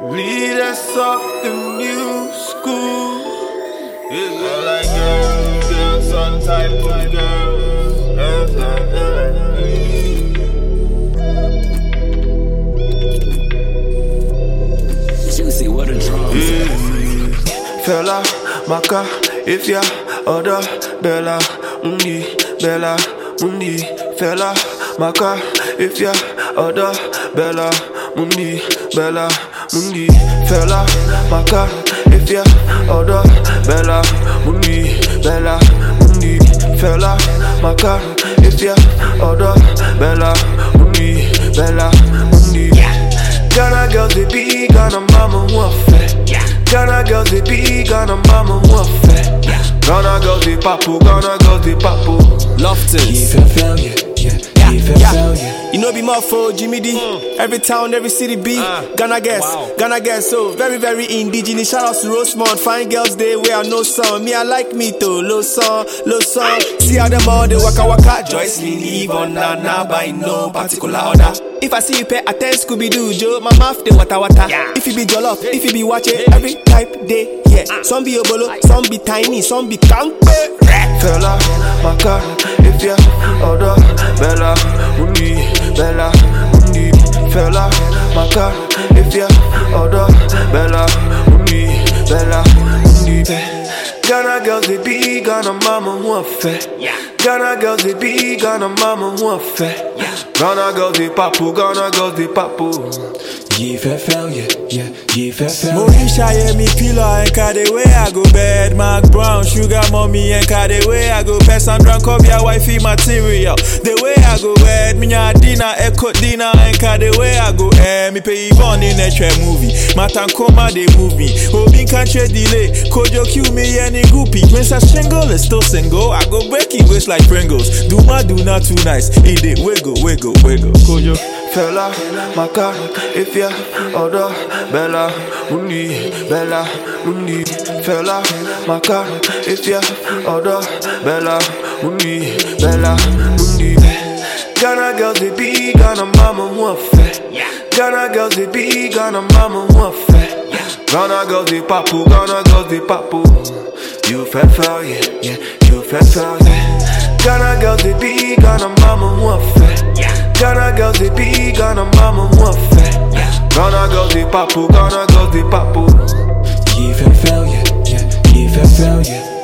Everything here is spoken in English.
dress of the new school. Yeah, I like girls, girls, some type of girls. Juicy, what a drum. Mm. Fella, maka, if ya order Bella, mundi, Bella, mundi, fella, maka, if ya order Bella, mundi, Bella, mundi, fella, maka, ya order Bella, mundi, Bella, mundi, fella, maka, ya order Bella, mundi, Bella, mundi. Ghana girls they be Ghana mama who. Ghana girls they be Ghana mama who. Ghana girls they papu, Ghana girls they papu. You know, be more for Jimmy D. Mm. Every town, every city be ah. Ghana guess, Ghana guess. So very, very indigenous. Shout out to Rosemont, fine girls they wear no song. Me, I like me too. Low song, low song. See how them all they waka waka. Joyce me leave on nana by no particular order. If I see you pay attend Scooby Doo, Joe, my mouth they wata wata. If you be jollof, if you be watching, every type they yeah. Some be obolo, some be tiny, some be kanpe. Fella, maka, if ya order Bella, Bella, mundi, fella, maka, if ya order Bella, mundi, Bella, mundi. Ghana girls they be Ghana mama who a fat. Ghana girls they be Ghana mama who a fat. Ghana girls they papu, Ghana girls they papu. Ìfẹ́ fẹ́ yẹ, yẹ, ìfẹ́ fẹ́ yẹ. Monisha, yeah, me pillow, and the way I go bed. Mark Brown, sugar mommy, and the way I go pest and drunk up your wifey material. The way I go bed, me a dinner, echo dinner, and the way I go eh, me pay Yvonne in a train movie. Matan coma, they move me. Hobin can't trade delay. Kojo kill me, any goopy. Prince a single is still single. I go breaking waist like Pringles. Do my do not too nice. Eat it, wiggle, wiggle, wiggle. Kojo. Fella, maka, if ya order Bella, mundi, Bella, mundi, fella, maka, if ya order Bella, mundi, Bella, mundi. Ghana girls they be Ghana mama who a. Ghana girls they be Ghana mama who a. Ghana girls they papu, Ghana girls they papu. You fat fell, yeah, yeah, you fell, yeah. Ghana girls they be Ghana mama a fat. Ghana girls they be Ghana mama a fat. Ghana girls they papu, Ghana girls they papu. Ìfẹ́ fẹ́ yẹ, yẹ, ìfẹ́ fẹ́ yẹ.